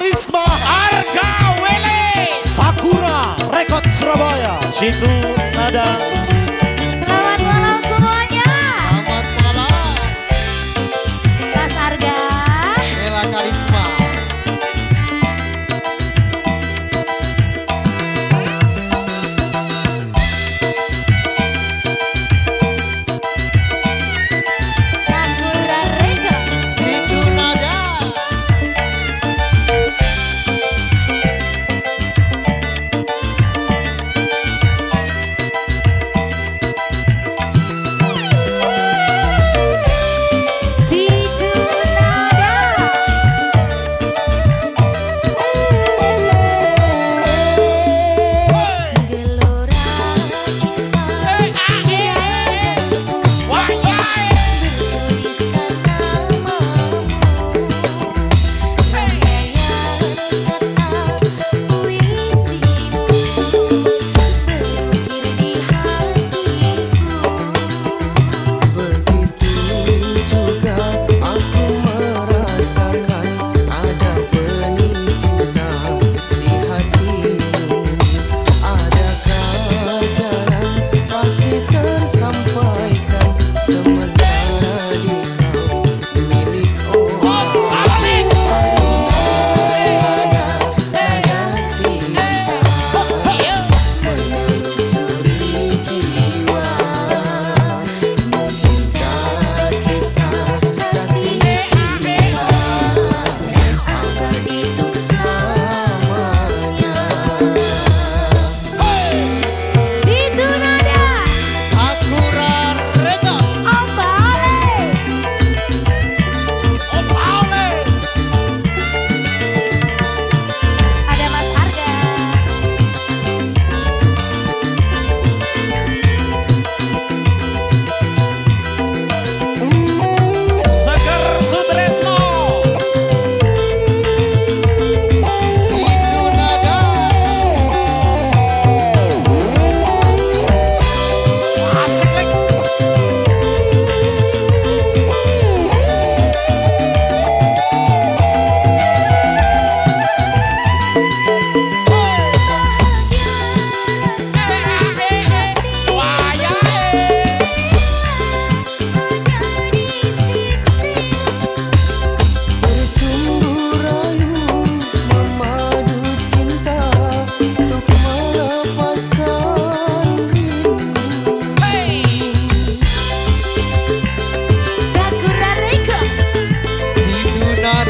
Karisma Harga Wele Sakura Rekod Surabaya. Situ Nada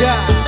Sakura Rega. Situ Nada